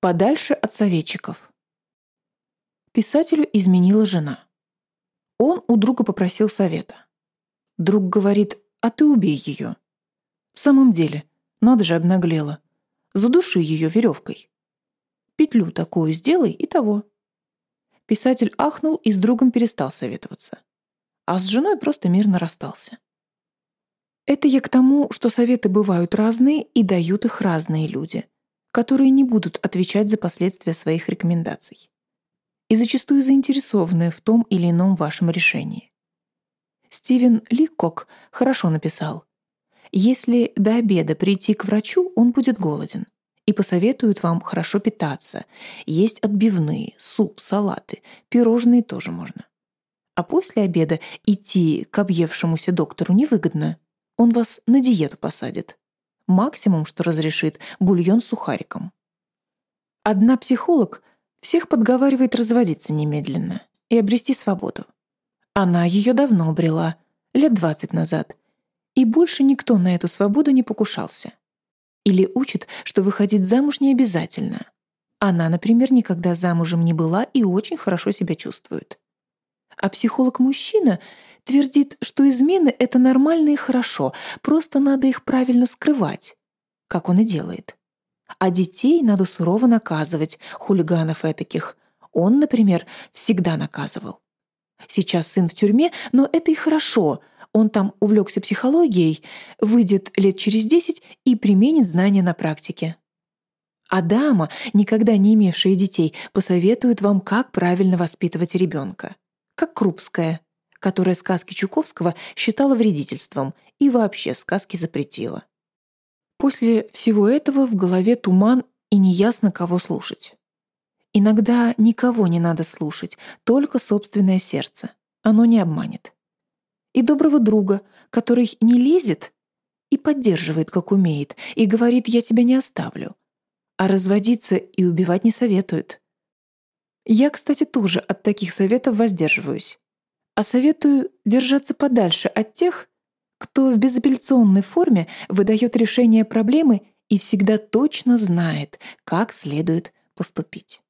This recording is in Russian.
Подальше от советчиков. Писателю изменила жена. Он у друга попросил совета. Друг говорит, а ты убей ее. В самом деле, надо же обнаглела. Задуши ее веревкой. Петлю такую сделай и того. Писатель ахнул и с другом перестал советоваться. А с женой просто мирно расстался. Это я к тому, что советы бывают разные и дают их разные люди, которые не будут отвечать за последствия своих рекомендаций и зачастую заинтересованные в том или ином вашем решении. Стивен Ликкок хорошо написал, «Если до обеда прийти к врачу, он будет голоден и посоветует вам хорошо питаться, есть отбивные, суп, салаты, пирожные тоже можно. А после обеда идти к объевшемуся доктору невыгодно, он вас на диету посадит. Максимум, что разрешит, бульон с сухариком. Одна психолог всех подговаривает разводиться немедленно и обрести свободу. Она ее давно обрела, лет двадцать назад, и больше никто на эту свободу не покушался. Или учит, что выходить замуж не обязательно. Она, например, никогда замужем не была и очень хорошо себя чувствует. А психолог-мужчина твердит, что измены — это нормально и хорошо, просто надо их правильно скрывать, как он и делает. А детей надо сурово наказывать, хулиганов этаких. Он, например, всегда наказывал. Сейчас сын в тюрьме, но это и хорошо. Он там увлекся психологией, выйдет лет через десять и применит знания на практике. А дама, никогда не имевшая детей, посоветует вам, как правильно воспитывать ребенка. Как Крупская, которая сказки Чуковского считала вредительством и вообще сказки запретила. После всего этого в голове туман и неясно, кого слушать. Иногда никого не надо слушать, только собственное сердце. Оно не обманет. И доброго друга, который не лезет и поддерживает, как умеет, и говорит «я тебя не оставлю». А разводиться и убивать не советует. Я, кстати, тоже от таких советов воздерживаюсь. А советую держаться подальше от тех, кто в безапелляционной форме выдает решение проблемы и всегда точно знает, как следует поступить.